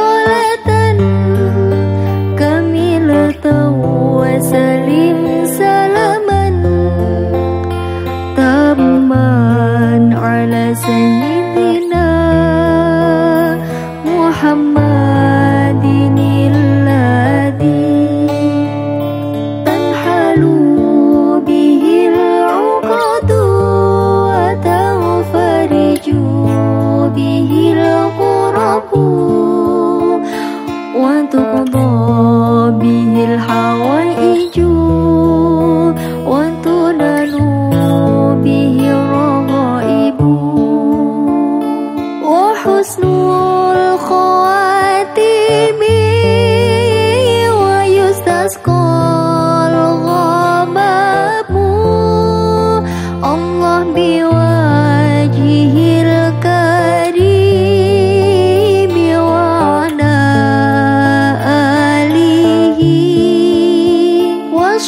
for Tôi.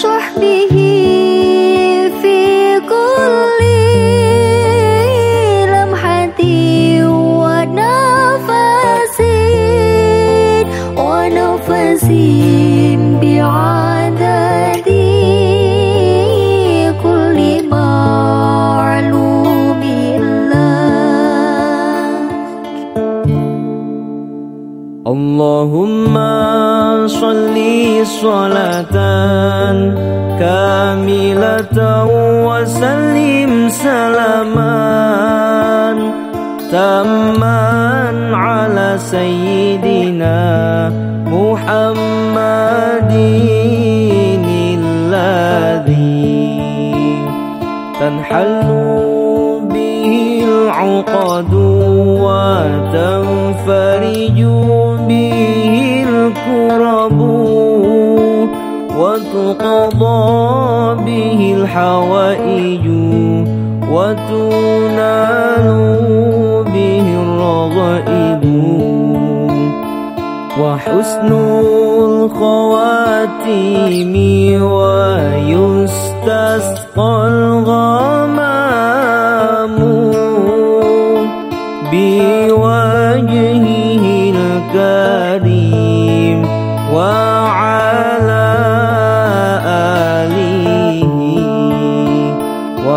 说你。اللهم صل صلاة كاملة وسلم سلاما تاما على سيدنا محمد الذي تنحل به العقد وتنفرج وتقضى به الحوائج وتنال به الرغائب. وحسن الخواتيم ويستسقى الغمام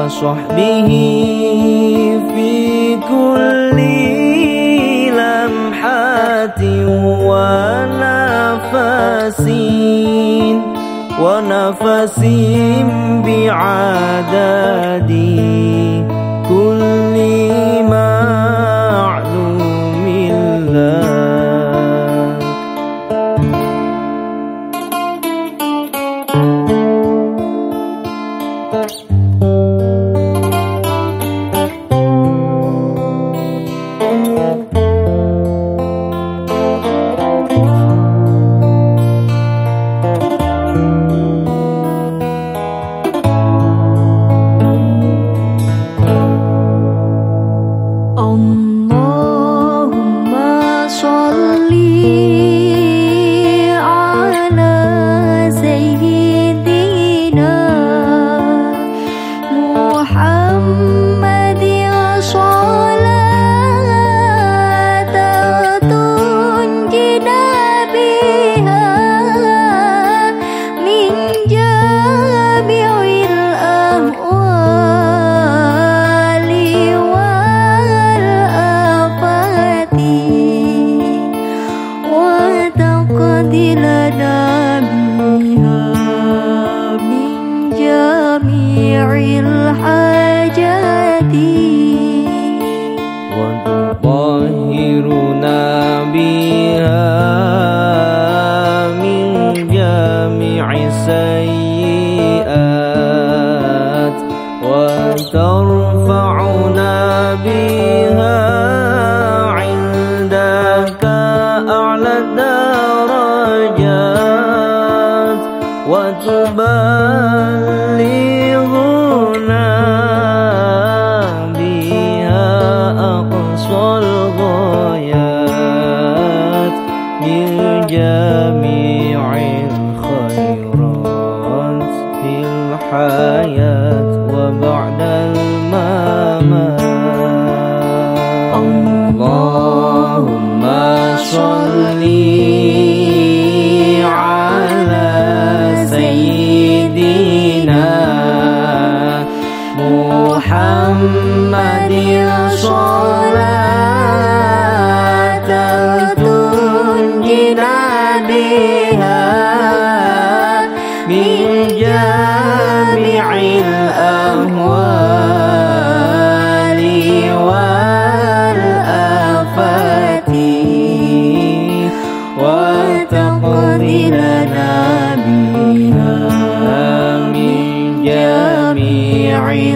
وصحبه في كل لمحة ونفس ونفس بعدد كل وتطهرنا بها من جاه السيئات وترفعنا بها عندك أعلى الدرجات جميع الخيرات في الحياة.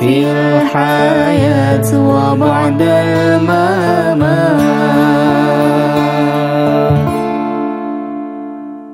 في الحياة وبعد الممات